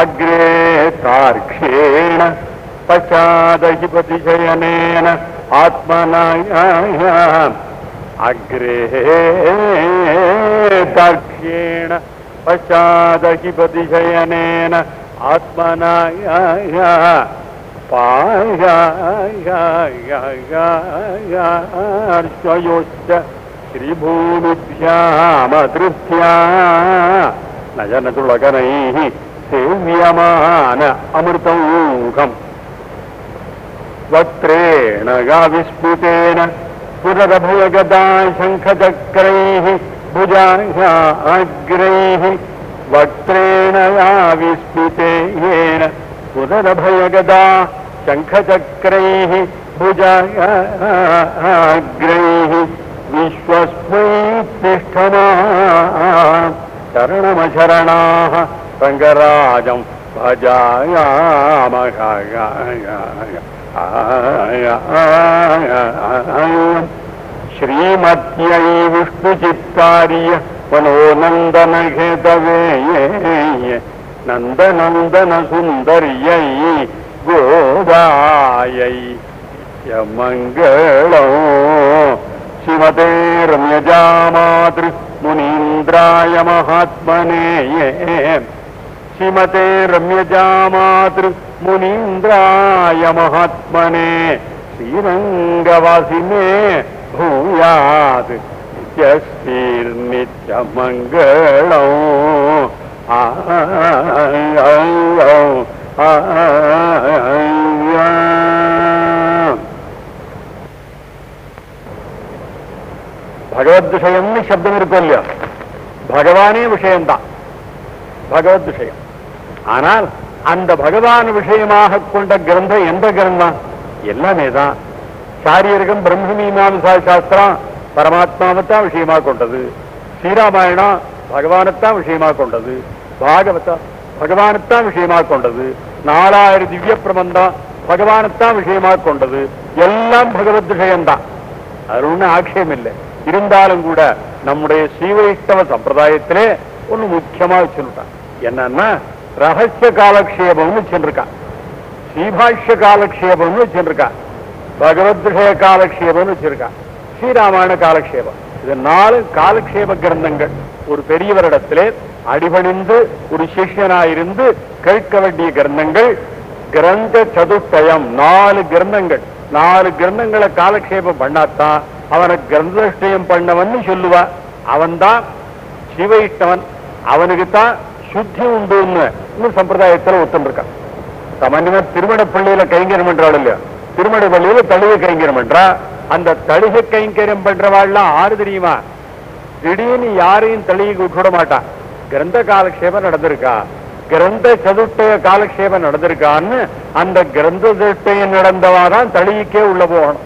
अग्रे तार्क्ष्येण पचादिपतिशयन आत्मनायाः अग्रे तार्क्ष्येण पश्चादहिपतिशयनेन आत्मनायाः पायायायायार्चयोश्च श्रीभूमिभ्यामदृष्ट्या नजनतुलकनैः सेव्यमान अमृतौघम् वक्त्रेण गाविस्फुटेन पुनरभयगदा शङ्खचक्रैः भुजाग्रैः वक्त्रेण गाविस्फुटेन पुनरभयगदा शङ्खचक्रैः भुजाग्रैः विश्वस्मै तिष्ठमा शरणमशरणाः रङ्गराजं भजायामः श्रीमत्यै विष्णुचित्तार्य मनोनन्दनघेतवे नन्दनन्दनसुन्दर्यै गोदायै यमङ्गलौ श्रीमते रम्यजामातृ मुनीन्द्राय महात्मने श्रीमते रम्यजामातृ मुनीन्द्राय महात्मने श्रीरङ्गवासिने भूयात् नित्यश्रीर्नित्यमङ्गलौ भगवद ವಿಷಯಂ ಶಬ್ದ ನಿರ್ಕೋಲ್ಯ विषय ವಿಷಯಂತ ಭಗವದ್ ஆனால் அந்த பகவான் விஷயமாக கொண்ட கிரந்தம் எந்த கிரந்தம்? எல்லாமே தான். சாரியர்கம் பிரம்மமீமாம்சா சாஸ்திரம் பரமாத்மாவைத்தான் விஷயமா கொண்டது. ஸ்ரீராமாயணம் பகவானைத்தான் விஷயமா கொண்டது. பாகவதம் பகவானைத்தான் விஷயமா கொண்டது. நாலாயிரம் திவ்ய பிரபந்தம் பகவானைத்தான் விஷயமா கொண்டது. எல்லாம் பகவத் விஷயம்தான். அது ஒண்ணு ஆட்சியம் இல்லை. இருந்தாலும் கூட நம்முடைய ஸ்ரீவைஷ்ணவ சம்பிரதாயத்திலே ஒண்ணு முக்கியமா வச்சுட்டான் என்னன்னா ரகசிய காலக்ஷேபம்னு வச்சுருக்கான் ஸ்ரீபாஷ்ய காலக்ஷேபம்னு வச்சுருக்கான் பகவத் விஷய காலக்ஷேபம்னு வச்சிருக்கான் ஸ்ரீராமாயண காலக்ஷேபம். இது நாலு காலக்ஷேப கிரந்தங்கள். ஒரு பெரியவரிடத்திலே அடிபணிந்து ஒரு சிஷ்யனாயிருந்து கேட்க வேண்டிய கிரந்தங்கள். கிரந்த சதுஷ்டயம் நாலு கிரந்தங்கள். நாலு கிரந்தங்களை காலக்ஷேபம் பண்ணாதான் அவனை கிரந்தஷ்டயம் பண்ணவன்னு சொல்லுவா. அவன்தான் சிவைஷ்ணவன் அவனுக்கு தான் சுத்தி உண்டுன்னு இன்னும் சம்பிரதாயத்துல இருக்கா சாமான்யமா திருமண பள்ளியில கைங்கரியம் பண்றாள் இல்லையா? திருமண பள்ளியில தழுகை கைங்கரம் பண்றா? அந்த தழுகை கைங்கரியம் பண்றவாள்லாம் ஆறு தெரியுமா? திடீர்னு யாரையும் தழுகி விட்டுவிட மாட்டான் கிரந்த காலக்ஷேபம் நடந்திருக்கா? கிரந்த சதுர்த்தய காலக்ஷேபம் நடந்திருக்கான்னு அந்த கிரந்த சதுஷ்டயம் நடந்தவாதான் தழுகிக்கே உள்ள போகணும்.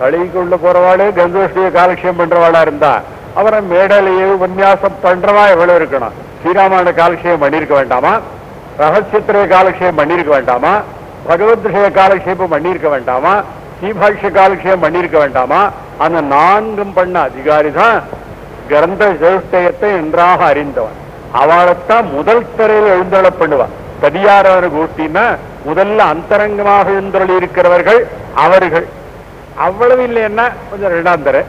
தழுகிக்கு உள்ள போறவாளே கிரந்தோஷ்டிய காலக்ஷேபம் பண்றவாளா இருந்தா அவரை மேடலையே உபன்யாசம் பண்றவா எவ்வளவு இருக்கணும்? ஸ்ரீராமாயண காலக்ஷேபம் பண்ணியிருக்க வேண்டாமா? ரகசியத்திரைய காலக்ஷேபம் பண்ணியிருக்க வேண்டாமா? பகவத் விஷய காலக்ஷேபம் பண்ணியிருக்க வேண்டாமா? ஸ்ரீபாஷ்ய காலக்ஷேபம் பண்ணியிருக்க வேண்டாமா? அந்த நான்கும் பண்ண அதிகாரி தான் கிரந்த சதுஷ்டயத்தை நன்றாக அறிந்தவன். அவளைத்தான் முதல் திரையில் எழுந்தள பண்ணுவான். தடியாரவர் கூட்டினா முதல்ல அந்தரங்கமாக எழுந்தொழி இருக்கிறவர்கள் அவர்கள். அவ்வளவு இல்லைன்னா கொஞ்சம் ரெண்டாம் தர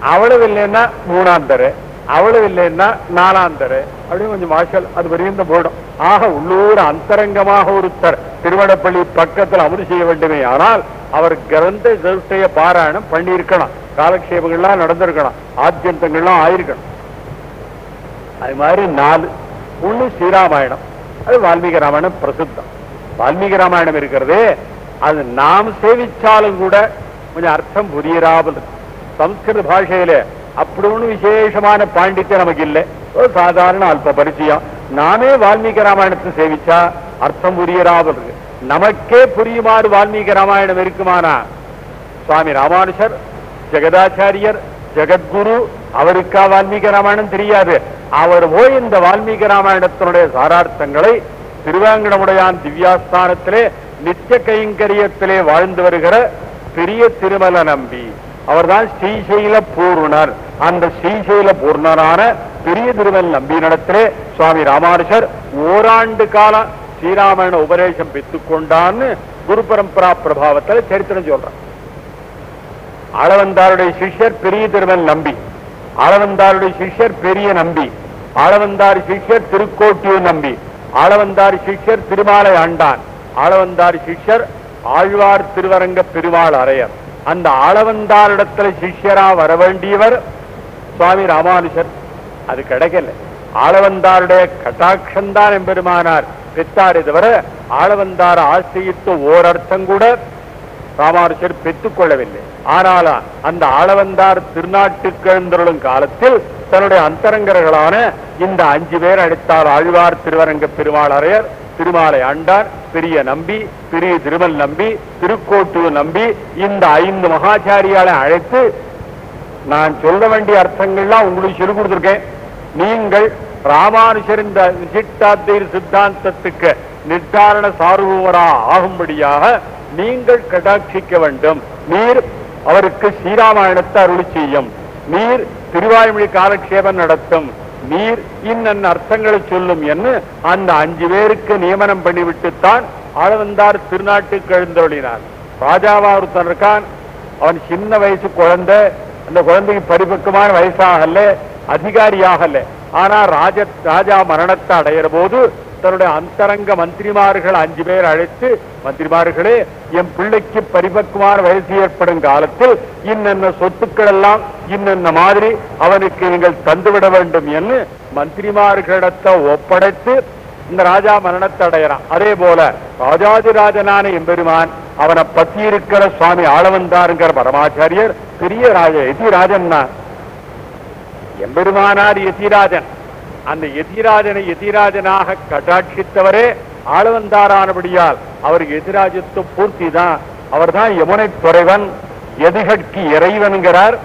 அவ்வளவு இல்லைன்னா மூணாம் தர அவ்வளவு இல்லைன்னா நாலாந்தர் அப்படின்னு கொஞ்சம் மாஷல் அது வரையும் போயிடும். ஆக உள்ளூர் அந்தரங்கமாக ஒருத்தர் திருவடப்பள்ளி பக்கத்தில் அமர் செய்ய வேண்டுமே. ஆனால் அவர் கிரந்த சதுஷ்டய பாராயணம் பண்ணியிருக்கணும் காலக்ஷேபங்கள்லாம் நடந்திருக்கணும் ஆத்தியந்தங்கள்லாம் ஆயிருக்கணும் அது மாதிரி நாலு. ஒண்ணு ஸ்ரீராமாயணம். அது வால்மீகி ராமாயணம் பிரசித்தம். வால்மீகி ராமாயணம் இருக்கிறதே அது நாம் சேவிச்சாலும் கூட கொஞ்சம் அர்த்தம் புரியராமல் சம்ஸ்கிருத பாஷையில அப்படி விசேஷமான பாண்டித்யம் நமக்கு இல்லை ஒரு சாதாரண அல்ப பரிச்சயம். நாமே வால்மீகி ராமாயணத்தை சேவிச்சா அர்த்தம் புரியராமல் இருக்கு நமக்கே புரியுமாறு வால்மீகி ராமாயணம் இருக்குமானா? சுவாமி ராமானுஷர் ஜெகதாச்சாரியர் ஜெகத்குரு அவருக்கா வால்மீகி ராமாயணம் தெரியாது. அவர் போய் இந்த வால்மீகி ராமாயணத்தினுடைய சாரார்த்தங்களை திருவாங்கடமுடையான் திவ்யாஸ்தானத்திலே நித்திய கைங்கரியத்திலே வாழ்ந்து வருகிற பெரிய திருமல நம்பி. அவர்தான் ஸ்ரீசைல பூர்ணர் அந்த ஸ்ரீசைல பூர்ணரான பெரிய திருவல் நம்பியினிடத்திலே சுவாமி ராமானுஷர் ஓராண்டு காலம் ஸ்ரீராமாயண உபதேசம் பெற்றுக்கொண்டான்னு குரு பரம்பரா பிரபாவத்தில் சரித்திரம் சொல்றான் அளவந்தாருடைய சிஷ்யர் பெரிய திருவல் நம்பி. அளவந்தாருடைய சிஷ்யர் பெரிய நம்பி. அளவந்தார் சிஷ்யர் திருக்கோட்டியூர் நம்பி. அளவந்தார் சிஷ்யர் திருமாலை ஆண்டான். அளவந்தார் சிஷ்யர் ஆழ்வார் திருவரங்க பெருமாள் அரையர் அந்த ஆளவந்தாரிடத்துல சிஷ்யரா வர வேண்டியவர் சுவாமி ராமானுஷர் அது கிடைக்கல. ஆளவந்தாருடைய கட்டாட்சம்தான் எம்பெருமானார். பெற்றார் இதுவரை ஆளவந்தார ஆசிரியித்து ஓரர்த்தம் கூட ராமானுஷர் பெற்றுக்கொள்ளவில்லை ஆனால் ஆனாலும் அந்த ஆளவந்தார் திருநாட்டுக்கெழுந்தருளும் காலத்தில் தன்னுடைய அந்தரங்கர்களான இந்த அஞ்சு பேர் அடித்தார். ஆழ்வார் திருவரங்க பெருமாளரையர் திருமாலை ஆண்டார். பெரிய நம்பி பெரிய திருமல் நம்பி திருக்கோட்டூர் நம்பி இந்த ஐந்து மகாச்சாரியாலை அழைத்து நான் சொல்ல வேண்டிய அர்த்தங்கள்லாம் உங்களுக்கு சொல்லிக் கொடுத்துருக்கேன். நீங்கள் ராமானுஷரின் இந்த சித்தாந்தத்துக்கு நிர்தாரண சார்புவரா ஆகும்படியாக நீங்கள் கடாட்சிக்க வேண்டும். நீர் அவருக்கு ஸ்ரீராமாயணத்தை அருள் செய்யும். நீர் திருவாய்மொழி காலக்ஷேபம் நடத்தும். நீர் இன்னென்ன அர்த்தங்களை சொல்லும் என்று அந்த அஞ்சு பேருக்கு நியமனம் பண்ணிவிட்டுத்தான் ஆளவந்தார் திருநாட்டுக்கு எழுந்தொழினார் ராஜாவா ஒருத்தன் இருக்கான். அவன் சின்ன வயசு குழந்தை. அந்த குழந்தைக்கு பரிபக்குமான வயசாகல அதிகாரியாகல. ஆனா ராஜ ராஜா மரணத்தை அடையிற போது தன்னுடைய அந்தரங்க மந்திரிமார்கள் அஞ்சு பேர் அழைத்து மந்திரிமார்களே என் பிள்ளைக்கு பரிபக்குமான வயசு ஏற்படும் காலத்தில் இன்னென்ன சொத்துக்கள் எல்லாம் இன்னென்ன மாதிரி அவனுக்கு நீங்கள் தந்துவிட வேண்டும் என்று மந்திரிமார்களிடத்தை ஒப்படைத்து இந்த ராஜா மரணத்தை அடையிறான் அதே போல ராஜாதிராஜனான எம்பெருமான் அவனை பத்தி இருக்கிற சுவாமி ஆளவந்தாருங்கிற பரமாச்சாரியர் பெரிய ராஜ எதிராஜன் தான். எம்பெருமானார் எதிராஜன் அந்த எதிராஜனை எதிராஜனாக கட்டாட்சித்தவரே ஆளவந்தாரானபடியால் அவர் எதிராஜத்து பூர்த்தி தான் அவர் தான் யமுனை துறைவன் எதிகட்கு இறைவன்கிறார்.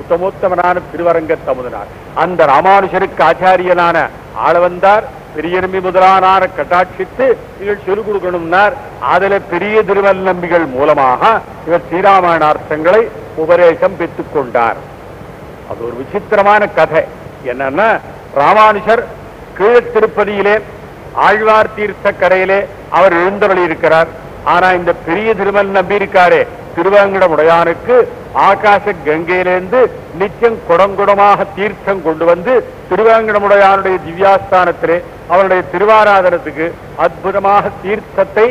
உத்தமோத்தமனான திருவரங்க தமுதனார். அந்த ராமானுஷருக்கு ஆச்சாரியனான ஆளவந்தார் பெரிய நம்பி முதலானார கட்டாட்சித்து நீங்கள் சொல்லிக் கொடுக்கணும்னார் அதில் பெரிய திருவல் நம்பிகள் மூலமாக இவர் ஸ்ரீராமாயண அர்த்தங்களை உபதேசம் பெற்றுக் கொண்டார். அது ஒரு விசித்திரமான கதை. என்னன்னா ராமானுஷர் கீழ திருப்பதியிலே ஆழ்வார் தீர்த்த கரையிலே அவர் எழுந்தருளி இருக்கிறார் ஆனா இந்த பெரிய திருமல் நம்பி இருக்காரே திருவேங்கடமுடையானுக்கு ஆகாச கங்கையிலிருந்து நிச்சயம் குடங்குடமாக தீர்த்தம் கொண்டு வந்து திருவேங்கடமுடையானுடைய திவ்யாஸ்தானத்திலே அவருடைய திருவாராதனத்துக்கு அற்புதமாக தீர்த்தத்தை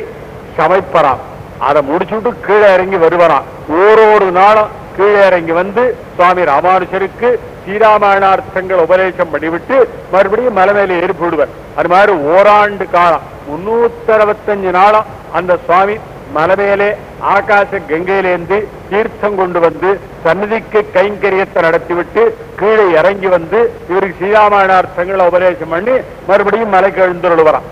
சமைப்பறான் அதை முடிச்சுட்டு கீழே இறங்கி வருவராம். ஓரொரு நாளும் கீழே இறங்கி வந்து சுவாமி ராமானுஜருக்கு ஸ்ரீராமாயணார்த்தங்கள் உபதேசம் பண்ணிவிட்டு மறுபடியும் மலை மேலே ஏறி போடுவர் அது மாதிரி ஓராண்டு காலம் முன்னூத்தி அறுபத்தஞ்சு நாளம் அந்த சுவாமி மலை மேலே ஆகாச கங்கையிலேந்து தீர்த்தம் கொண்டு வந்து சன்னதிக்கு கைங்கரியத்தை நடத்திவிட்டு கீழே இறங்கி வந்து இவருக்கு ஸ்ரீராமாயணார்த்தங்களை உபதேசம் பண்ணி மறுபடியும் மலைக்கு எழுந்துருவாராம்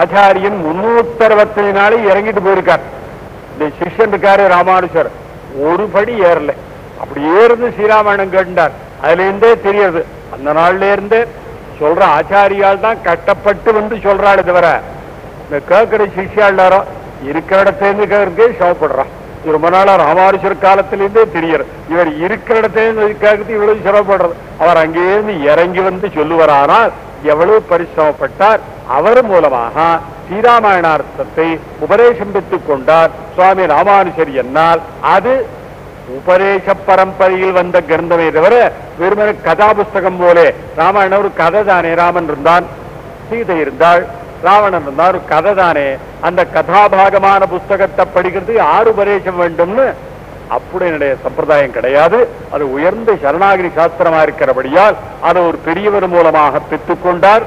ஆச்சாரியன் முன்னூத்தி அறுபத்தஞ்சு நாளை இறங்கிட்டு போயிருக்கார். இந்த சிஷ்யன் இருக்காரு ராமானுஜர். ஒரு படி ஏறல. அப்படியே இருந்து ஸ்ரீராமாயணம் கேட்டார். அதுல இருந்தே தெரியுது. அந்த நாள்ல இருந்தே சொல்ற ஆச்சாரியால் தான் கட்டப்பட்டு வந்து சொல்றாள் தவிர இந்த கேட்கிற சிஷ்யா எல்லாரும் இருக்கிற இடத்திலிருந்து கேட்கறதுக்கே சிரமப்படுறான் ரொம்ப நாளா ராமானுஜர் காலத்திலிருந்தே தெரியறது இவர் இருக்கிற இடத்திலிருந்து கேட்கறது இவ்வளவு சிரமப்படுறது. அவர் அங்கேயிருந்து இறங்கி வந்து சொல்லுவாரானால் எவ்வளவு பரிசிரமப்பட்டார்? அவர் மூலமாக ஸ்ரீராமாயணார்த்தத்தை உபதேசம் பெற்றுக் கொண்டார் சுவாமி ராமானுஜர் என்னால் அது உபதேச பரம்பரையில் வந்த கிரந்தமே தவிர வெறுமன கதா புஸ்தகம் போலே ராமாயணம் ஒரு கதை தானே ராமன் இருந்தான் சீதை இருந்தாள் ராவணன் இருந்தான் ஒரு கதை தானே அந்த கதாபாகமான புஸ்தகத்தை படிக்கிறதுக்கு ஆறு உபதேசம் வேண்டும்னு அப்படி என்னுடைய சம்பிரதாயம் கிடையாது. அது உயர்ந்த சரணாகிரி சாஸ்திரமா இருக்கிறபடியால் அதை ஒரு பெரியவர் மூலமாக பெற்றுக்கொண்டார்.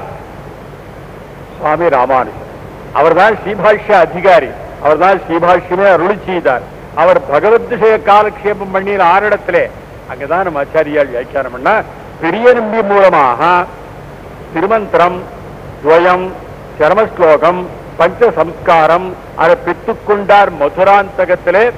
சுவாமி ராமானுஜர் அவர்தான் ஸ்ரீபாஷ்ய அதிகாரி. அவர்தான் ஸ்ரீபாஷ்யமே அருளி செய்தார். அவர் பகவத் விஷய காலக்ஷேபம் பண்ணின ஆரிடத்திலே அங்கதான் நம்ம ஆச்சாரியால் வியாக்கியானம் பண்ண பெரிய நம்பி மூலமாக திருமந்திரம் துவயம் சரமஸ்லோகம் பஞ்ச சம்ஸ்காரம் அதை பெற்றுக்கொண்டார் மதுராந்தகத்திலே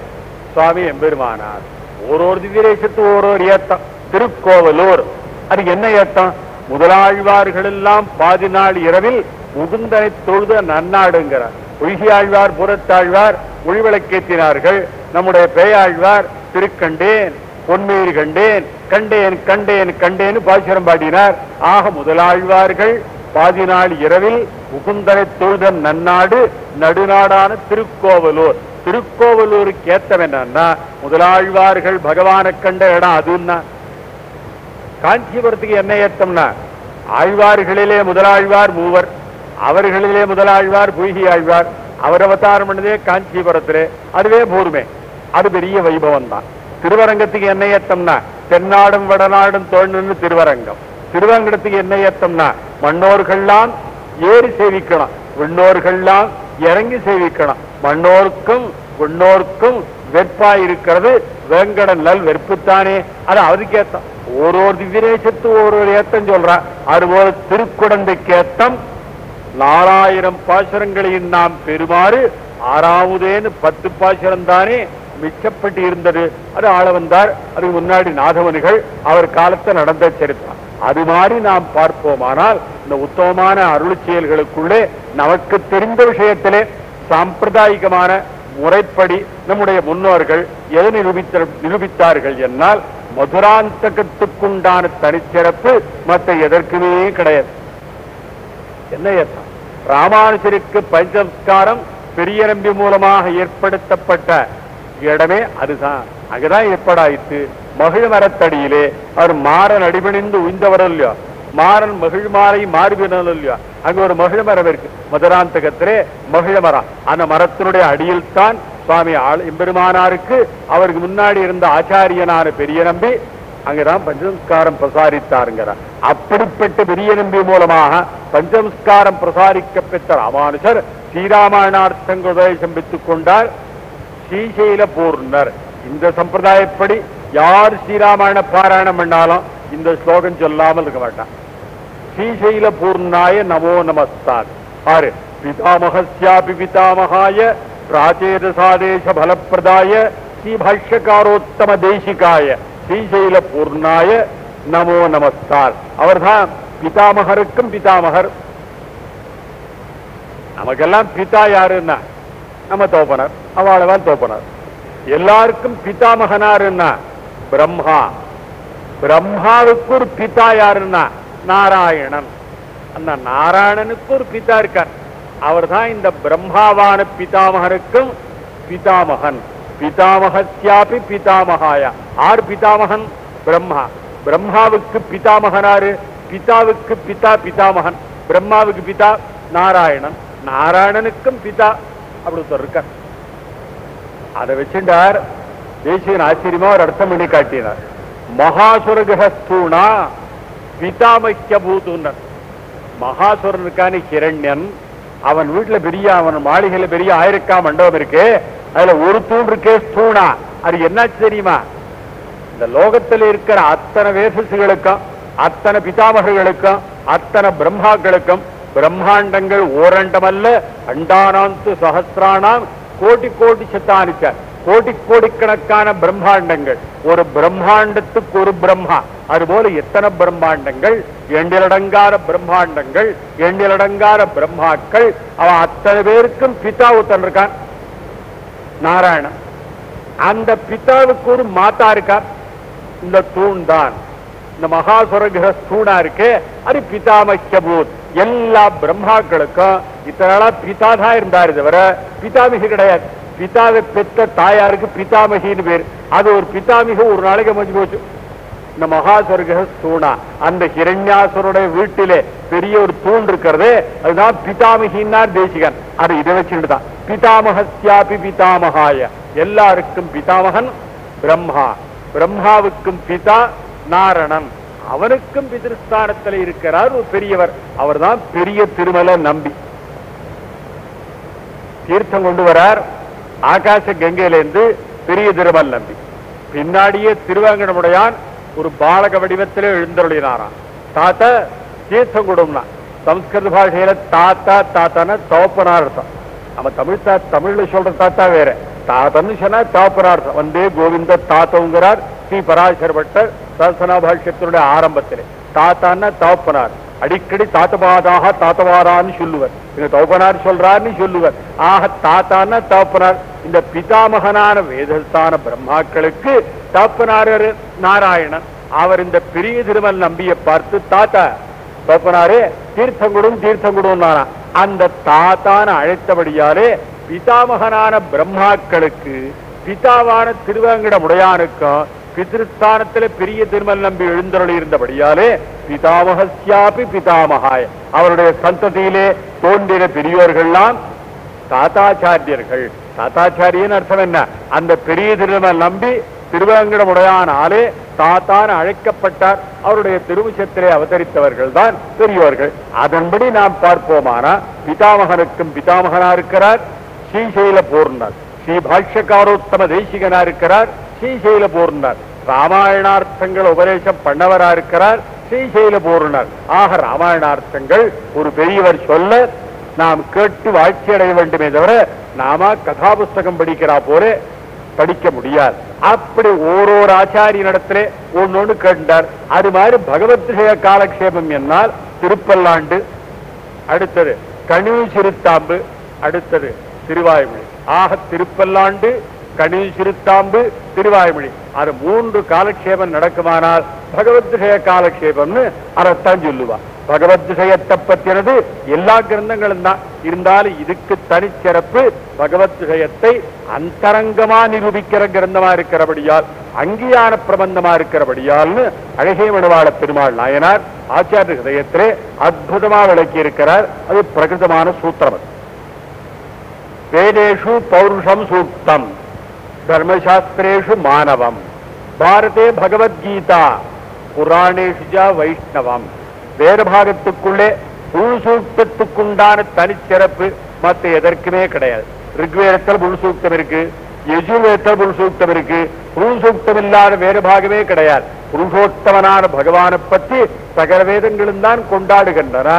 சுவாமி எம்பெருமானார். ஓரோரு திவ்யதேசத்து ஓரோரு ஏத்தம். திருக்கோவலூர். அது என்ன ஏத்தம்? முதலாழ்வார்கள் எல்லாம் பாதி நாள் இரவில் முகுந்தனை தொழுத நன்னாடுங்கிறார். பொய்கியாழ்வார் புறத்தாழ்வார் ஒளிவிளக்கேற்றினார்கள் நம்முடைய பேயாழ்வார் திருக்கண்டேன் பொன்மேரி கண்டேன் கண்டேன் கண்டேன் கண்டேன்னு பாசுரம் பாடினார். ஆக முதலாழ்வார்கள் பாதி நாள் இரவில் உகுந்தனை தொழுதன் நன்னாடு நடுநாடான திருக்கோவலூர். திருக்கோவலூருக்கு ஏத்தம் என்னன்னா முதலாழ்வார்கள் பகவானை கண்ட இடம் அதுன்னா. காஞ்சிபுரத்துக்கு என்ன ஏத்தம்னா ஆழ்வார்களிலே முதலாழ்வார் மூவர். அவர்களிலே முதலாழ்வார் பூகி ஆழ்வார் அவர் அவதாரம் பண்ணதே காஞ்சிபுரத்திலே. அதுவே பூர்மே. அது பெரிய வைபவம் தான் திருவரங்கத்துக்கு என்ன ஏத்தம்னா தென்னாடும் வடநாடும் தோணுன்னு திருவரங்கம். திருவரங்கத்துக்கு என்ன ஏத்தம்னா மன்னோர்கள்லாம் ஏறி சேவிக்கணும். விண்ணோர்கள்லாம் இறங்கி சேவிக்கணும். மன்னோர்க்கும் விண்ணோர்க்கும் வெற்பாய் இருக்கிறது வேங்கடன் நல் வெறுப்புத்தானே. அது அதுக்கு ஏத்தம் ஒரு ஒரு திவ்யநேசத்து ஒரு ஒரு ஏத்தம் சொல்றா. அதுபோல திருக்குடந்தைக்கு ஏத்தம் நாலாயிரம் பாசுரங்களையும் நாம் பெறுமாறு ஆறாவதேன்னு பத்து பாசுரம் தானே மிச்சப்பட்டு இருந்தது. அது ஆள வந்தார் அதுக்கு முன்னாடி நாதவனிகள் அவர் காலத்தை நடந்த சரித்திரம். அது மாதிரி நாம் பார்ப்போமானால் இந்த உத்தமமான அருள் செயல்களுக்குள்ளே நமக்கு தெரிந்த விஷயத்திலே சாம்பிரதாயிகமான முறைப்படி நம்முடைய முன்னோர்கள் எது நிரூபித்த நிரூபித்தார்கள் என்னால் மதுராந்தகத்துக்குண்டான தனிச்சிறப்பு மற்ற எதற்குமே கிடையாது. என்ன ராமானுஜருக்கு பஞ்சம்ஸ்காரம் பெரிய நம்பி மூலமாக ஏற்படுத்தப்பட்ட இடமே அதுதான். அங்கதான் ஏற்பாடாயிற்று. மகிழ் மரத்தடியிலே அவர் மாறன் அடிபணிந்து உய்ந்தவர் இல்லையோ மாறன் மகிழ் மாலை மாறுபினல் இல்லையோ அங்க ஒரு மகிழ் மரம் இருக்கு. மதுராந்தகத்திலே மகிழ மரம். அந்த மரத்தினுடைய அடியில் தான் சுவாமி எம்பெருமானாருக்கு அவருக்கு முன்னாடி இருந்த ஆச்சாரியனான பெரிய நம்பி அங்கதான் பஞ்சசம்ஸ்காரம் பிரசாரித்தாருங்கிறார். அப்படிப்பட்ட பெரிய நம்பி மூலமாக பஞ்சசம்ஸ்காரம் பிரசாரிக்க பெற்ற ராமானுஜர் ஸ்ரீராமாயணார்த்தங்கள் உபதேசம் பெற்றுக் கொண்டார். ஸ்ரீசைல பூர்ணர். இந்த சம்பிரதாயப்படி யார் ஸ்ரீராமாயண பாராயணம் பண்ணாலும் இந்த ஸ்லோகம் சொல்லாமல் இருக்க மாட்டான் ஸ்ரீசைல பூர்ணாய நமோ நமஸ்தான் ஆறு பிதாமகஸ்யாபி பிதாமகாய பிராச்சேதசாதேச பலப்பிரதாய ஸ்ரீபாஷ்யகாரோத்தம தேசிகாய ஸ்ரீசைல பூர்ணாய நமோ நமஸ்கார் அவர்தான் பிதாமகருக்கும் பிதாமகர். நமக்கெல்லாம் பிதா யாருன்னா? நம்ம தோப்பனர். அவளவன் தோப்பனர். எல்லாருக்கும் பிதாமகனாருன்னா பிரம்மா. பிரம்மாவுக்கு ஒரு பிதா யாருன்னா? நாராயணன். அந்த நாராயணனுக்கு ஒரு பிதா இருக்கார். அவர்தான் இந்த பிரம்மாவான பிதாமகனுக்கும் பிதாமகன். பிதாமகஸ்யாபி பிதாமகாயா. ஆர் பிதாமகன்? பிரம்மா. பிரம்மாவுக்கு பிதாமகனாரு. பிதாவுக்கு பிதா பிதாமகன். பிரம்மாவுக்கு பிதா நாராயணன். நாராயணனுக்கும் பிதா. அப்படி ஒருத்தர் இருக்கார். அதை வச்சுட்டார். தேசியன் ஆச்சரியமா ஒரு அர்த்தம் பண்ணி காட்டினார். மகாசுரகிரஸ்தூணா பிதாமைக்க பூத்துனர் மகாசுரன் இருக்கானே ஹிரண்யன். அவன் வீட்டுல பெரிய அவன் மாளிகையில பெரிய ஆயிரக்கா மண்டபம் இருக்கு. அதுல ஒரு தூண் இருக்கே தூணா? அது என்னாச்சு தெரியுமா? இந்த லோகத்தில் இருக்கிற அத்தனை வேசஸுகளுக்கும் அத்தனை பிதாமகர்களுக்கும் அத்தனை பிரம்மாக்களுக்கும் பிரம்மாண்டங்கள் ஓரண்டமல்ல அண்டானாந்து சகசிரானாம் கோடி கோடி சத்தானிச்ச கோடி கோடிக்கணக்கான பிரம்மாண்டங்கள். ஒரு பிரம்மாண்டத்துக்கு ஒரு பிரம்மா. அதுபோல எத்தனை பிரம்மாண்டங்கள்? எண்ணிலடங்காத பிரம்மாண்டங்கள் எண்ணிலடங்காத பிரம்மாக்கள். அவன் அத்தனை பேருக்கும் பிதா ஒருத்தன் இருக்கான். நாராயணன். அந்த பித்தாவுக்கு ஒரு மாத்தா இருக்கார். இந்த தூண் தான் இந்த மகாசுரகிர தூணா இருக்கு. அது பிதாமக்கியபூத் எல்லா பிரம்மாக்களுக்கும் இத்தனை நாளா பிதா தான் இருந்தாரு தவிர பிதாமிகி கிடையாது. பிதாவை பெத்த தாயாருக்கு பிதாமகின்னு பேர். அது ஒரு பிதாமிக ஒரு நாளைக்கு முடிஞ்சு போச்சு. இந்த மகாசுரக தூணா. அந்த ஹிரண்யாசுருடைய வீட்டிலே பெரிய ஒரு தூண் இருக்கிறது. அதுதான் பிதாமகின்னார் தேசிகன். அது இதை வச்சுட்டு தான் பிதாமகத்யாபி பிதாமகாய. எல்லாருக்கும் பிதாமகன் பிரம்மா. பிரம்மாவுக்கும் பிதா நாரணன். அவனுக்கும் பிதிருஸ்தானத்தில் இருக்கிறார் ஒரு பெரியவர். அவர்தான் பெரிய திருமலை நம்பி. தீர்த்தம் கொண்டு வரார். ஆகாச கங்கையிலிருந்து பெரிய திருமல் நம்பி. பின்னாடியே திருவாங்கடமுடையான் ஒரு பாலக வடிவத்திலே எழுந்தருளினாராம். தாத்தா தீர்த்தம் கொடும்னா. சம்ஸ்கிருத பாஷையில தாத்தா தாத்தான தோப்பனார் அர்த்தம். நம்ம தமிழ் தா தமிழ்ல சொல்ற தாத்தா வேற. தாத்தன்னு சொன்னா தாப்பரார் வந்தே கோவிந்த தாத்தங்கிறார் ஸ்ரீ பராசர் பட்டர் சரசனா பாஷ்யத்தினுடைய ஆரம்பத்திலே. தாத்தான்னா தோப்பனார் அடிக்கடி தாத்தபாதாக தாத்தவாரான்னு சொல்லுவர். எங்க தகப்பனார் சொல்றாருன்னு சொல்லுவர். ஆக தாத்தான்னா தாப்பனார் இந்த பிதாமகனான வேதஸ்தான பிரம்மாக்களுக்கு தகப்பனார் நாராயணன். அவர் இந்த பெரிய திருமல் நம்பியை பார்த்து தாத்தா தகப்பனாரே தீர்த்தங்குடும் தீர்த்தங்குடும் அந்த தாத்தான அழைத்தபடியாலே பிதாமகனான பிரம்மாக்களுக்கு பிதாவான திருவேங்கட உடையானுக்கும் பிதிருஸ்தானத்துல பெரிய திருமல் நம்பி எழுந்தருளி இருந்தபடியாலே பிதாமகஸ்யாபி பிதாமகாய். அவருடைய சந்ததியிலே தோன்றின பெரியோர்கள்லாம் தாத்தாச்சாரியர்கள். தாத்தாச்சாரியன் அர்த்தம் என்ன? அந்த பெரிய திருமல் நம்பி திருவேங்கடமுடையானாலே தாத்தான் அழைக்கப்பட்டார். அவருடைய திருவுச்சத்திலே அவதரித்தவர்கள் தான் பெரியவர்கள் அதன்படி நாம் பார்ப்போமானா பிதாமகனுக்கும் பிதாமகனா இருக்கிறார் ஸ்ரீசைல பூர்ணர். ஸ்ரீபாக்ஷகாரோத்தம தேசிகனா இருக்கிறார் ஸ்ரீசைல பூர்ணர். ராமாயணார்த்தங்கள் உபதேசம் பண்ணவரா இருக்கிறார் ஸ்ரீசைல பூர்ணர். ஆக ராமாயணார்த்தங்கள் ஒரு பெரியவர் சொல்ல நாம் கேட்டு வாழ்ச்சி அடைய வேண்டுமே தவிர நாம கதாபுஸ்தகம் படிக்கிறா போல படிக்க முடியாது. அப்படி ஓரோரு ஆச்சாரியனிடத்திலே ஒன்னொன்னு கேட்டார். அது மாதிரி பகவத் விஷய காலக்ஷேபம் என்னால் திருப்பல்லாண்டு அடுத்தது கணிவு சிறுத்தாம்பு அடுத்தது திருவாய்மொழி. ஆக திருப்பல்லாண்டு கணிவு சிறுத்தாம்பு திருவாய்மொழி. அது மூன்று காலக்ஷேபம் நடக்குமானால் பகவத் விஷய காலக்ஷேபம்னு அதைத்தான் சொல்லுவா பகவத் விஷயத்தை பற்றினது எல்லா கிரந்தங்களும் தான். இருந்தாலும் இதுக்கு தனிச்சிறப்பு பகவத் விஷயத்தை அந்தரங்கமா நிரூபிக்கிற கிரந்தமா இருக்கிறபடியால் அங்கீயான பிரபந்தமா இருக்கிறபடியால்னு அழகே மணவாள பெருமாள் நாயனார் ஆச்சாரிய ஹதயத்திலே அற்புதமா விளக்கி இருக்கிறார் அது பிரகிருதமான சூத்திரம் வேதேஷு பௌருஷம் சூக்தம் தர்மசாஸ்திரேஷு மானவம் பாரதே பகவத்கீதா புராணேஷு வைஷ்ணவம். வேத பாகத்துக்குள்ளே தனிச்சிறப்பு மத்த எதற்குமே கிடையாது. ரிக்வேதத்தில் உள்சூக்தம் இருக்கு யஜுர்வேதத்தில் உள்சூக்தம் இருக்கு உள்சூக்தம் இல்லாத வேறு பாகமே கிடையாது. புருஷோத்தமனான பகவானை பற்றி சகல வேதங்களும் தான் கொண்டாடுகின்றன.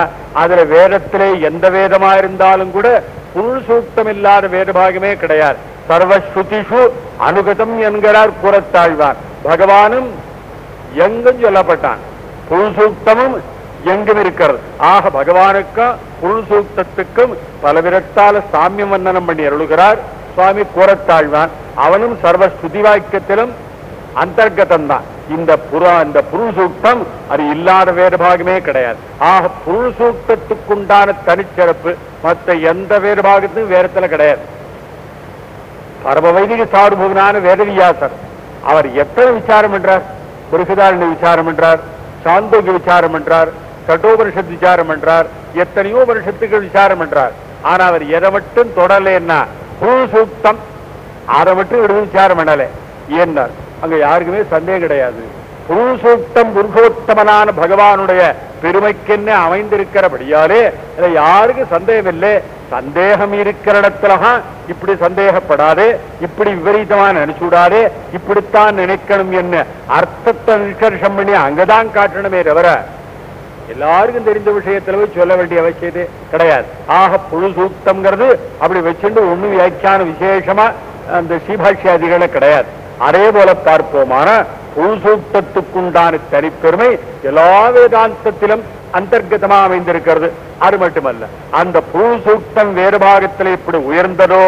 அதுல வேதத்திலே எந்த வேதமா இருந்தாலும் கூட புருஷூக்தம் இல்லாத வேறு பாகமே கிடையாது. சர்வஸ்ருதிஷு அனுகதம் என்கிறார் கூறத்தாழ்வார் பகவானும் எங்கும் சொல்லப்பட்டான். புருஷூக்தமும் எங்கும் இருக்கிறது ஆக பகவானுக்கும் புழு சூக்தத்துக்கும் பலவிதத்தால சாமியம் வந்தனம் பண்ணி அருளுகிறார். சுவாமி கூறத்தாழ்வான் அவனும் சர்வ ஸ்ருதி வாக்கியத்திலும் அந்தர்கதம் தான் இந்த புறா இந்த புரு சூக்தம் அது இல்லாத வேறுபாகமே கிடையாது. ஆக புரு சூக்தத்துக்குண்டான தனிச்சிறப்பு மற்ற எந்த வேறு வேறத்துல கிடையாது. பரம வைதிக சார்புகனான வேதவியாசர் அவர் எத்தனை விசாரம் என்றார்? புருஷதாரணி விசாரம் என்றார் சாந்தோகி விசாரம் என்றார் கட்டோபனிஷத் விசாரம் என்றார். எத்தனையோ வருஷத்துக்கு விசாரம் என்றார். ஆனா அவர் எதை மட்டும் தொடரலன்னா புழு சூக்தம் அதை மட்டும் விடுவது விசாரம் பண்ணல. ஏன்னார்? அங்க யாருக்குமே சந்தேகம் கிடையாது. புருஷோத்தம் புருஷோத்தமனான பகவானுடைய பெருமைக்கென்ன அமைந்திருக்கிறபடியாலே இதுல யாருக்கும் சந்தேகம் இல்லை சந்தேகம் இருக்கிற இடத்துலதான் இப்படி சந்தேகப்படாதே இப்படி விபரீதமா நினைச்சுடாதே இப்படித்தான் நினைக்கணும் என்ன அர்த்தத்தை நிஷ்கர்ஷம் பண்ணி அங்கதான் காட்டணுமே தவிர எல்லாருக்கும் தெரிந்த விஷயத்துல போய் சொல்ல வேண்டிய அவசியத்தை கிடையாது. ஆக புழு சூக்தம்ங்கிறது அப்படி வச்சுட்டு ஒண்ணு வியாக்கியான விசேஷமா அந்த ஸ்ரீபாஷ்யாதிகள கிடையாது. அதே போல பார்ப்போமான புழு சூக்தத்துக்குண்டான தனிப்பெருமை எல்லா வேதாந்தத்திலும் அந்தர்கதமா அமைந்திருக்கிறது. அது மட்டுமல்ல அந்த புழு சூக்தம் வேறு பாகத்தில் இப்படி உயர்ந்ததோ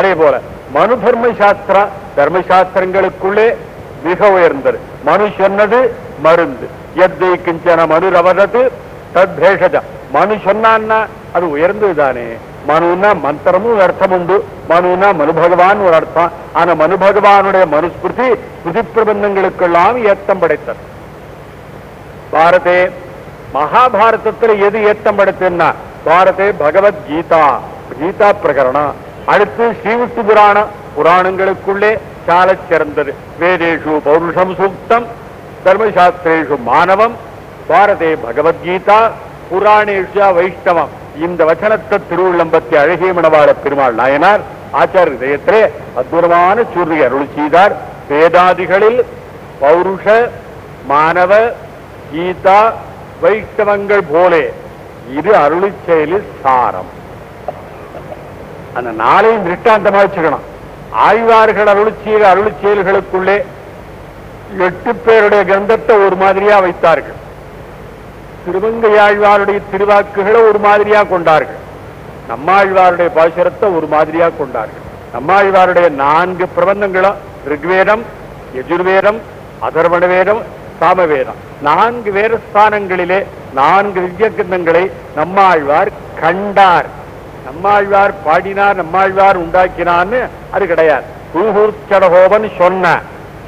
அதே போல மனு தர்ம சாஸ்திரா தர்மசாஸ்திரங்களுக்குள்ளே மிக உயர்ந்தது. மனு சொன்னது மருந்து. எத்தை கிஞ்சன மனு ரவதது தத் பேஷஜ. மனு சொன்னான்னா அது உயர்ந்தது தானே. மனுன்னா மந்திரமும் அர்த்தம் உண்டு. மனுனா மனு பகவான் ஒரு அர்த்தம். ஆனா மனு பகவானுடைய மனுஸ்மிருதி புதி பிரபந்தங்களுக்கெல்லாம் ஏத்தம் படைத்தது. பாரதே மகாபாரதத்துல எது ஏத்தம் படைத்ததுன்னா பாரதே பகவத்கீதா கீதா பிரகரணம். அடுத்து ஸ்ரீவிஷ்ணு புராணம். புராணங்களுக்குள்ளே சால சிறந்தது. வேதேஷு பௌருஷம் சூக்தம். தர்மசாஸ்திரேஷு மாணவம் பாரதே பகவத்கீதா புராணேஷா வைஷ்ணவம் இந்த வச்சனத்தை திருவிழம்பத்தி அழகிய மணவாள பெருமாள் நாயனார் ஆச்சார இதயத்திலே அற்புதமான சூரிய அருள் செய்தார் வேதாதிகளில் பௌருஷ மாணவ கீதா வைஷ்ணவங்கள் போலே இது அருளி செயலில் சாரம் அந்த நாளையும் திருஷ்டாந்தமா வச்சுக்கணும் ஆழ்வார்கள் அருள் செய்த அருள் செயல்களுக்குள்ளே எட்டு பேருடைய கிரந்தத்தை ஒரு மாதிரியா வைத்தார்கள். திருவங்கையாழ்வாருடைய திருவாக்குகளை ஒரு மாதிரியா கொண்டார்கள். நம்மாழ்வாருடைய பாசுரத்தை ஒரு மாதிரியா கொண்டார்கள். நம்மாழ்வாருடைய நான்கு பிரபந்தங்களும் ரிக்வேதம் யஜுர்வேதம் அதர்வண வேதம் சாமவேதம். நான்கு வேதஸ்தானங்களிலே நான்கு திவ்ய கிரந்தங்களை நம்மாழ்வார் கண்டார். நம்மாழ்வார் பாடினார் நம்மாழ்வார் உண்டாக்கினான்னு அது கிடையாது. குருகூர் சொன்ன.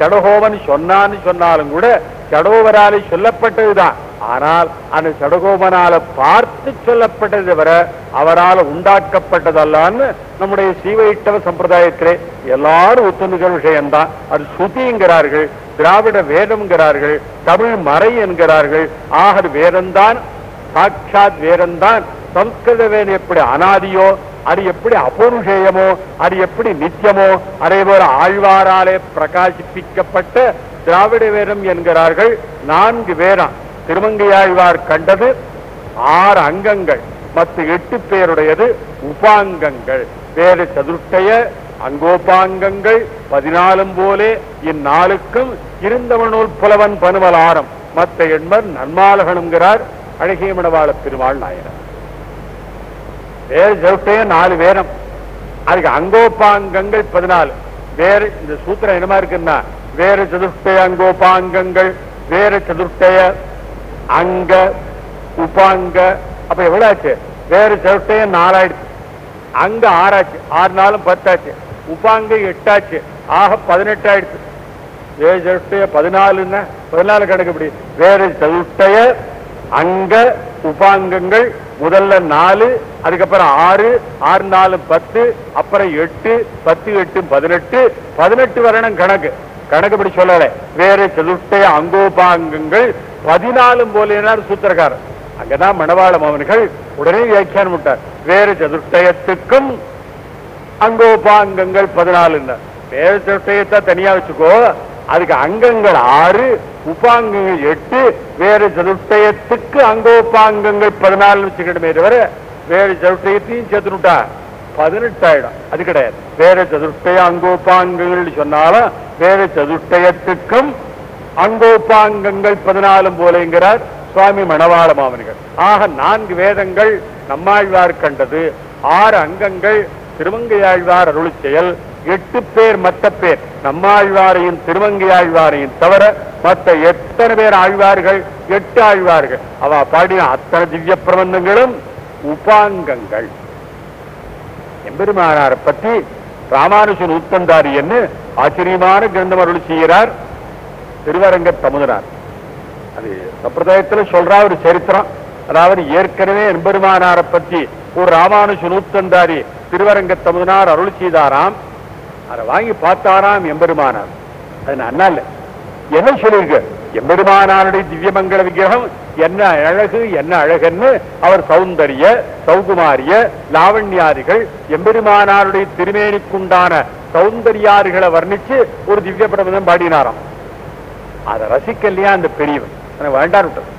சடகோபன் சொன்னான்னு சொன்னாலும் கூட சடகோபராலே சொல்லப்பட்டதுதான். ஆனால் அந்த சடகோபனால பார்த்து சொல்லப்பட்டது தவிர அவரால் உண்டாக்கப்பட்டதல்லான்னு நம்முடைய சீவைட்டவ சம்பிரதாயத்திலே எல்லாரும் ஒத்துணுகிற விஷயம்தான். அது சுதிங்கிறார்கள் திராவிட வேதம்ங்கிறார்கள் தமிழ் மறை என்கிறார்கள். ஆக வேதம்தான் சாட்சாத் வேதம்தான். சம்ஸ்கிருத வேதம் எப்படி அனாதியோ அது எப்படி அபௌருஷேயமோ அது எப்படி நித்தியமோ அதே போல ஆழ்வாராலே பிரகாசிப்பிக்கப்பட்ட திராவிட வேதம் என்கிறார்கள் நான்கு வேதம் திருமங்கையாழ்வார் கண்டது ஆறு அங்கங்கள் மற்ற எட்டு பேருடையது உபாங்கங்கள். வேறு சதுர்த்தய அங்கோபாங்கங்கள் பதினாலும் போலே இந்நாளுக்கும் இருந்தவனுள் புலவன் பனுமலாரம் மற்ற எண்மர் நன்மாலகனுங்கிறார் அழகிய மணவாள பெருமாள் நாயனர். வேறு சதுர்த்தய நாலு வேரம். அதுக்கு அங்கோபாங்கங்கள் பதினாலு. வேறு இந்த சூத்திரம் என்னமா இருக்குன்னா வேறு சதுர்த்தய அங்கோபாங்கங்கள் வேறு சதுர்த்தய அங்க உபாங்க. அப்ப எவ்வளவு ஆச்சு வேறு சதுர்த்தய நாலாயிடுச்சு. அங்க ஆறாச்சு ஆறு நாளும் பத்தாச்சு. உபாங்க எட்டாச்சு ஆக பதினெட்டு ஆயிடுச்சு வேறு சதுர்த்தய பதினாலுன்னா பதினாலு கணக்கு இப்படி வேறு சதுர்த்தய அங்க உபாங்கங்கள் முதல்ல நாலு அதுக்கப்புறம் ஆறு ஆறு நாலு பத்து அப்புறம் எட்டு பத்து எட்டு பதினெட்டு பதினெட்டு வருடம் கணக்கு. கணக்கு இப்படி சொல்லல. வேறு சதுர்த்தய அங்கோபாங்கங்கள் பதினாலும் போலேனார் சூத்திரக்காரர். அங்கதான் மணவாள மவன்கள் உடனே வியாக்கியானம் விட்டார். வேறு சதுர்த்தயத்துக்கும் அங்கோபாங்கங்கள் பதினாலு வேறு சதுர்த்தயத்தை தனியா வச்சுக்கோ. அதுக்கு அங்கங்கள் ஆறு உபாங்கங்கள் எட்டு வேறு சதுஷ்டயத்துக்கு அங்கோபாங்கங்கள் பதினாலு வச்சுக்கிட்டுமே தவிர வேறு சதுஷ்டயத்தையும் சேர்த்துனுட்டா பதினெட்டாயிடும். அது கிடையாது. வேற சதுஷ்டய அங்கோபாங்கங்கள் சொன்னாலும் வேற சதுஷ்டயத்துக்கும் அங்கோபாங்கங்கள் பதினாலும் போலங்கிறார் சுவாமி மணவாள மாமனிகள் ஆக நான்கு வேதங்கள் நம்மாழ்வார் கண்டது. ஆறு அங்கங்கள் திருமங்கையாழ்வார் அருள் செயல். எட்டு பேர் மற்ற பேர். நம்மாழ்வாரையும் திருமங்கையாழ்வாரையும் தவிர மற்ற எத்தனை பேர் ஆழ்வார்கள்? எட்டு ஆழ்வார்கள். அவ பாடின அத்தனை திவ்ய பிரபந்தங்களும் உபாங்கங்கள். எம்பெருமானாரை பற்றி ராமானுஜன் உத்தந்தாரி என்று ஆச்சரியமான கிரந்தம் அருள் செய்கிறார் திருவரங்க தமுதனார். அது சம்பிரதாயத்துல சொல்றா ஒரு சரித்திரம். அதாவது ஏற்கனவே எம்பெருமானாரை பற்றி ஒரு ராமானுஷன் உத்தந்தாரி திருவரங்க தமுதனார் அருள் செய்தாராம். அதை வாங்கி பார்த்தாராம் எம்பெருமானார். அது நான் இல்ல. என்ன சொல்லியிருக்க எம்பெருமானாருடைய திவ்யமங்கல விக்கிரகம் என்ன அழகு என்ன அழகுன்னு அவர் சௌந்தரிய சௌகுமாரிய லாவண்யாரிகள் எம்பெருமானாருடைய திருமேனிக்குண்டான சௌந்தரியாரிகளை வர்ணிச்சு ஒரு திவ்ய பிரபதம் பாடினாராம். அதை ரசிக்கலையா அந்த பெரியவன்? எனக்கு வேண்டாம் விட்டது.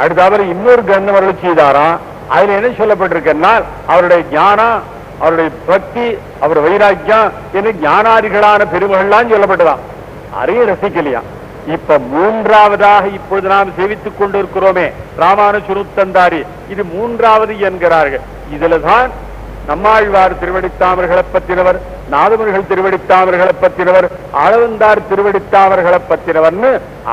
அடுத்தாவது இன்னொரு கிரந்தம் அருள் செய்தாராம். அதுல என்ன சொல்லப்பட்டிருக்கனால் அவருடைய ஞானம் அவருடைய பக்தி அவர் வைராக்கியம் என்று ஞானாதிகளான பெருமைகள்லாம் சொல்லப்பட்டதாம். அதையும் ரசிக்கலையா? இப்ப மூன்றாவதாக இப்பொழுது நாம் சேவித்துக் கொண்டிருக்கிறோமே ராமானுஜருத்தந்தாரி இது மூன்றாவது என்கிறார்கள். இதுலதான் நம்மாழ்வார் திருவடித்தாமர்களை பற்றினவர் நாதமர்கள் திருவடித்தாமர்களை பற்றினவர் ஆளவந்தார் திருவடித்தாமர்களை பற்றினவர்னு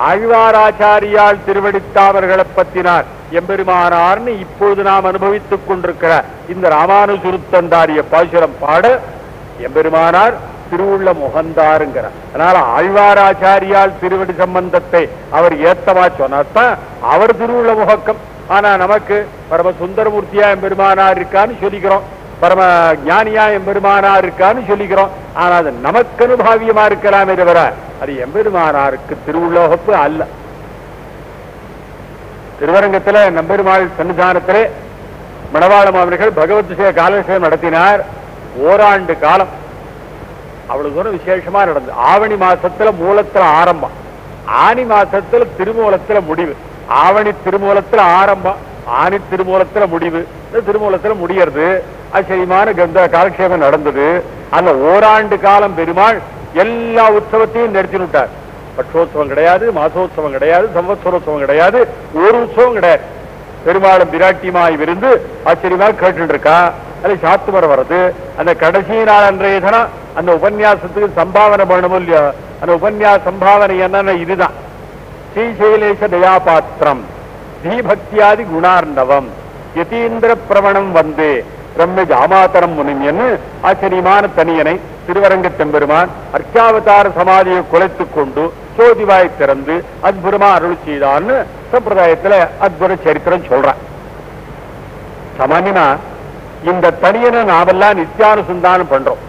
ஆழ்வாராச்சாரியால் திருவடித்தாமர்களை பற்றினார். எம்பெருமானார்னு இப்பொழுது நாம் அனுபவித்துக் கொண்டிருக்கிற இந்த ராமானுஜருத்தந்தாரிய பாசுரம் பாட எம்பெருமானார் திருவுள்ள முகந்தாருங்கிறார் அதனால ஆழ்வாராச்சாரியால் திருவடி சம்பந்தத்தை அவர் ஏத்தமா சொன்னாத்தான் அவர் திருவுள்ள முகக்கம். ஆனா நமக்கு பரம சுந்தரமூர்த்தியா எம்பெருமானார் இருக்கான்னு சொல்லிக்கிறோம். பரம ஞானியா எம்பெருமானார் இருக்கான்னு சொல்லிக்கிறோம். ஆனா அது நமக்கு அனுபாவியமா இருக்கலாமே தவிர அது எம்பெருமானாருக்கு திருவுலோகப்பு அல்ல. திருவரங்கத்துல நம்பெருமாள் சன்னிதானத்திலே மணவாளம் அவர்கள் பகவத் விஷய காலவிஷயம் நடத்தினார். ஓராண்டு காலம். அவ்வளவு தூரம் விசேஷமா நடந்தது. ஆவணி மாசத்துல மூலத்துல ஆரம்பம். ஆனி மாசத்துல திருமூலத்துல முடிவு. ஆவணி திருமூலத்துல ஆரம்பம். ஆணி திருமூலத்துல முடிவு. இந்த திருமூலத்துல முடியறது. ஆச்சரியமான கந்த காலக்ஷேபம் நடந்தது. அந்த ஓராண்டு காலம் பெருமாள் எல்லா உற்சவத்தையும் நிறுத்தி விட்டார் பட்சோத்சவம் கிடையாது மாசோத்சவம் கிடையாது சம்வத்சரோத்சவம் கிடையாது ஒரு உற்சவம் கிடையாது. பெருமாளும் பிராட்டியுமாய் விருந்து ஆச்சரியமா கேட்டு இருக்கா அது சாத்துமரம் வர்றது. அந்த கடைசி நாள் அன்றைய தினம் அந்த உபன்யாசத்துக்கு சம்பாவனை பண்ணணும் இல்லையோ? அந்த உபன்யாச சம்பாவனை என்னன்னா இதுதான். ஸ்ரீசைலேஷ தயாபாத்திரம். தீபக்தியாதி குணார்ணவம். யதீந்திர பிரவணம் வந்தே. பிரம்ம ஜாமாத்தரம் முனிமியன்னு ஆச்சரியமான தனியனை திருவரங்கத்தெம்பெருமான் அர்ச்சாவதார சமாதியை குலைத்துக் கொண்டு சோதிவாய் திறந்து அற்புதமா அருள் செய்தான்னு சம்பிரதாயத்துல அற்புத சரித்திரம் சொல்றான். சமானினா இந்த தனியனை நாமெல்லாம் நித்தியானுசந்தானம் பண்றோம்.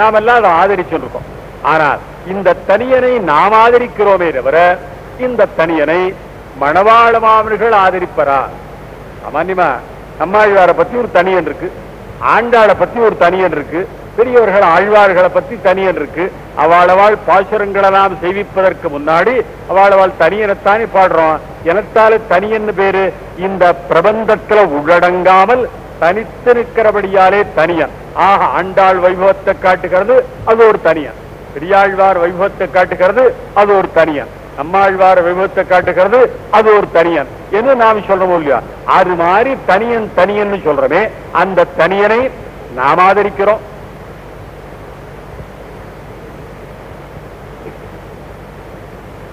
நாமெல்லாம் அதை ஆதரிச்சுருக்கோம் ஆனால் இந்த தனியனை நாம் ஆதரிக்கிறோமே தவிர இந்த தனியனை மணவாள மாமன்கள் ஆதரிப்பரா? சாமான்யமா நம்மாழ்வாரை பத்தி ஒரு தனியன் இருக்கு. ஆண்டாளை பத்தி ஒரு தனியன் இருக்கு. பெரியவர்கள் ஆழ்வார்களை பத்தி தனியன் இருக்கு. அவாளவாள் பாசுரங்களெல்லாம் செய்விப்பதற்கு முன்னாடி அவாளவாள் தனியனைத்தானே பாடுறோம். எனத்தால தனியன்னு பேரு இந்த பிரபந்தத்துல உள்ளடங்காமல் தனித்து நிற்கிறபடியாலே தனியன் ஆக ஆண்டாள் வைபவத்தை காட்டுகிறது அது ஒரு தனியன் பெரியாழ்வார் வைபவத்தை காட்டுகிறது அது ஒரு தனியன் நம்மாழ்வார விபத்தை காட்டுகிறது அது ஒரு தனியன். என்று நாம் சொல்றோம் இல்லையா? அது மாதிரி தனியன் தனியன் சொல்றமே அந்த தனியனை நாம் ஆதரிக்கிறோம்.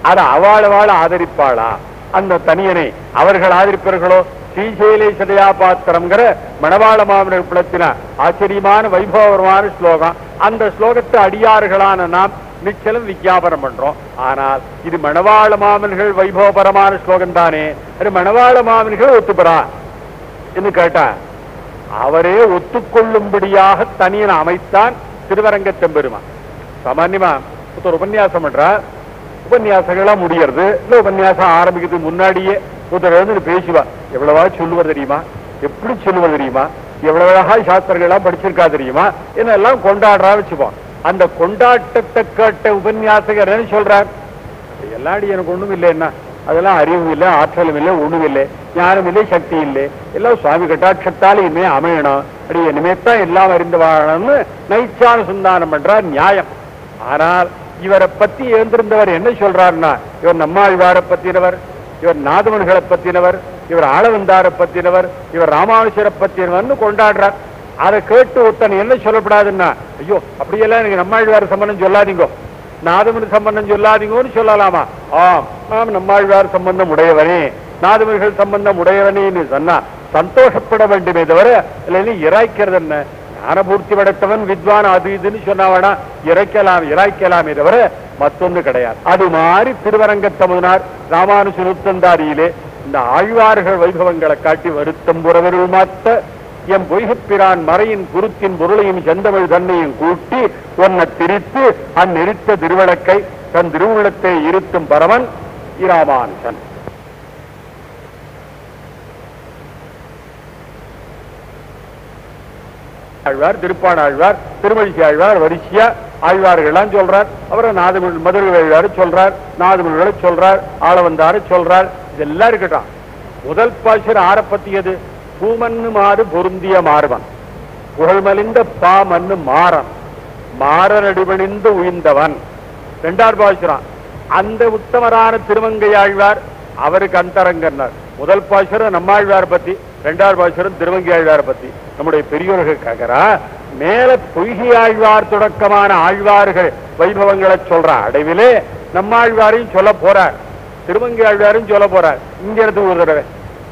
அது வாழ ஆதரிப்பாளா? அந்த தனியனை அவர்கள் ஆதரிப்பார்களோ? ஸ்ரீசைலே சதயா பாத்திரம்ங்கிற மணவாள மாமனர் புலத்தின ஆச்சரியமான வைபவமான ஸ்லோகம். அந்த ஸ்லோகத்தை அடியார்களான நாம் நிச்சலம் விஞ்ஞாபனம் பண்றோம். ஆனால் இது மணவாள மாமன்கள் வைபவபரமான ஸ்லோகம் தானே? அது மணவாள மாமன்கள் ஒத்துப்பறா என்று கேட்டா அவரே ஒத்துக்கொள்ளும்படியாக தனியன் அமைத்தான் திருவரங்க செம்பெருமான். சாமான்யமா ஒருத்தர் உபன்யாசம் பண்றார். உபன்யாசங்கள்லாம் முடியறது. இல்ல உபன்யாசம் ஆரம்பிக்கிறதுக்கு முன்னாடியே ஒருத்தர் வந்து பேசுவா எவ்வளவா சொல்லுவார் தெரியுமா? எப்படி சொல்லுவார் தெரியுமா? எவ்வளவு அழகா சாஸ்திரங்கள்லாம் படிச்சிருக்கா தெரியுமா? என்னெல்லாம் கொண்டாடுறா வச்சுப்பான் அந்த கொண்டாட்டத்தை கேட்ட உபன்யாசகர் என்ன சொல்றார்? எல்லாடி எனக்கு ஒண்ணும் இல்லை என்ன? அதெல்லாம் அறிவும் இல்லை ஆற்றலும் இல்லை ஒண்ணும் இல்லை ஞானம் இல்லை சக்தி இல்லை. எல்லாம் சுவாமி கட்டாட்சத்தால் இனிமே அமையணும். அப்படி இனிமேத்தான் எல்லாம் அறிந்து வாழணும்னு நைச்சான சந்தானம் பண்றார் நியாயம். ஆனால் இவரை பத்தி எழுந்திருந்தவர் என்ன சொல்றாருன்னா இவர் நம்மாழ்வாரை பத்தினவர் இவர் நாதமன்களை பத்தினவர் இவர் ஆளவந்தாரை பத்தினவர் இவர் ராமானுஷரை பத்தினவர்னு கொண்டாடுறார். அதை கேட்டு ஒருத்தன் என்ன சொல்லப்படாதுன்னா ஐயோ அப்படியெல்லாம் எனக்கு நம்மாழ்வார் சம்பந்தம் சொல்லாதீங்க. நாதமன் சம்பந்தம் சொல்லாதீங்கன்னு சொல்லலாமா? ஆம் நாம் நம்மாழ்வார் சம்பந்தம் உடையவனே. நாதமர்கள் சம்பந்தம் உடையவனேன்னு சொன்னா சந்தோஷப்பட வேண்டுமே தவிர இல்லைன்னு இறாய்க்கிறது என்ன? ஞானபூர்த்தி படைத்தவன் வித்வான் அது இதுன்னு சொன்னாவனா இறைக்கலாம் இறாய்க்கலாமே தவிர மத்தொன்னு கிடையாது. அது மாதிரி திருவரங்கத்தமிழ்னார் ராமானுஜ நூத்தந்தாரியிலே இந்த ஆழ்வார்கள் வைபவங்களை காட்டி வருத்தம் புறவருள் மாத்த எம் பொய்கப்பிரான் மறையின் குருத்தின் பொருளையும் செந்தமிழ் தன்னையும் கூட்டி உன்னை திரித்து அந்நிறுத்த திருவிளக்கை தன் திருவுள்ளத்தை இருத்தும் பரவன் இராமானுஷன் ஆழ்வார் திருப்பான் ஆழ்வார் திருமழிசி ஆழ்வார் வரிசையா ஆழ்வார்கள்லாம் சொல்றார். அவரை நாதமிழ் மதுரை ஆழ்வார் சொல்றார் நாதமிழ்களை சொல்றார் ஆளவந்தாரு சொல்றார். இதெல்லாம் இருக்கட்டும். முதல் பாசுர ஆற பத்தியது பூமன்னு மாறு பொருந்திய மாறுவன். புகழ்மலிந்த பா மண்ணு மாறன். மாறன் அடிபணிந்து உயிர்ந்தவன். ரெண்டாவது பாசுரம் அந்த உத்தமரான திருமங்கையாழ்வார் அவருக்கு அந்தரங்கன்னார் முதல் பாசுரம் நம்மாழ்வார் பத்தி. ரெண்டாவது பாசுரம் திருமங்கையாழ்வார் பத்தி. நம்முடைய பெரியோர்கள் கேட்கிறா மேல பொய்கையாழ்வார் தொடக்கமான ஆழ்வார்கள் வைபவங்களை சொல்ற அடைவிலே நம்மாழ்வாரையும் சொல்ல போறார். திருமங்கை ஆழ்வாரும் சொல்ல போறார். இங்க இருந்து ஒரு தடவை.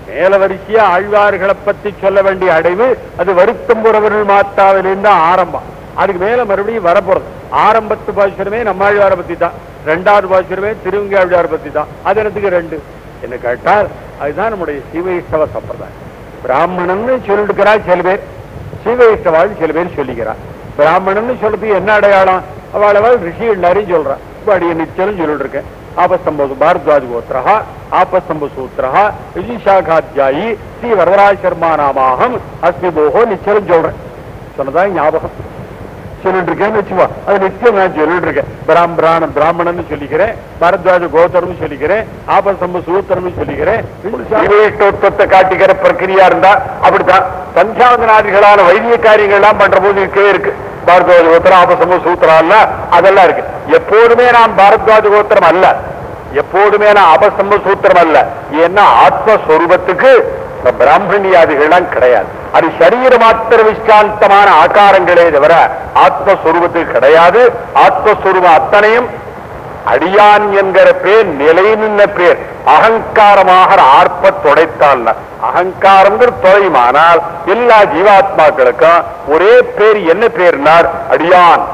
மேல வரிசையா ஆழ்வார்களை பத்தி சொல்ல வேண்டிய அடைவு அது வருத்தம் புறவர்கள் மாத்தாவிலிருந்து ஆரம்பம். அதுக்கு மேல மறுபடியும் வரப்போறது. ஆரம்பத்து பாசுரமே நம்மாழ்வாரை பத்தி தான். ரெண்டாவது பாசுரமே திருவங்க ஆழ்வாரை பத்தி தான். அது எனக்கு ரெண்டு? என்ன கேட்டால் அதுதான் நம்முடைய சீவைஷ்டவ சம்பிரதாயம். பிராமணன் சொல்லிருக்கிறார் சில பேர். சீவைஷ்டவாள் சில பேர் சொல்லிக்கிறார் பிராமணன் சொல்றது என்ன அடையாளம்? அவளவள் ரிஷி எல்லாரையும் சொல்றான் இப்ப அடிய நிச்சயம் சொல்லிட்டு இருக்கேன். ஆபஸ்தம்ப பாரத்வாஜ் கோத்திரா ஆபஸ்தம்ப சூத்திரா விஜிஷாகாத்தியாயி ஸ்ரீ வரதராஜ சர்மா நாமாகம் அஸ்மி போகோ நிச்சயம் சொல்றேன் சொன்னதா ஞாபகம் சொல்லிட்டு இருக்கேன்னு வச்சுவா அது நிச்சயம் நான் சொல்லிட்டு இருக்கேன் பிராம் பிராண பிராமணன் சொல்லிக்கிறேன் பரத்வாஜ கோத்தரம் சொல்லிக்கிறேன் ஆபசம்ப சூத்திரம் சொல்லிக்கிறேன் விவேகோத்தத்தை காட்டிக்கிற பிரக்கிரியா இருந்தா அப்படித்தான் சந்தியாவந்தனாதிகளான வைத்திய காரியங்கள் எல்லாம் பண்ற போது இருக்கவே இருக்கு பாரத்வாஜ கோத்திரம் ஆபசம்ப சூத்திரம் அல்ல அதெல்லாம் இருக்கு. எப்போதுமே நாம் பாரத்வாஜ கோத்திரம் அல்ல. எப்போதுமே நான் அபசம்ப சூத்திரம் அல்ல. ஏன்னா ஆத்மஸ்வரூபத்துக்கு பிராமணியாதிகள்லாம் கிடையாது. அது சரீர மாத்திர விசாந்தமான ஆக்காரங்களே தவிர ஆத்மஸ்வரூபத்துக்கு கிடையாது. ஆத்மஸ்வரூபம் அத்தனையும் அடியான் என்கிற பேர் நிலை நின்ன பேர். அகங்காரமாக ஆர்ப்ப தொடைத்தான் அகங்காரம் தொலையுமானால் எல்லா ஜீவாத்மாக்களுக்கும் ஒரே பேர் என்ன பேர்னார்? அடியான்.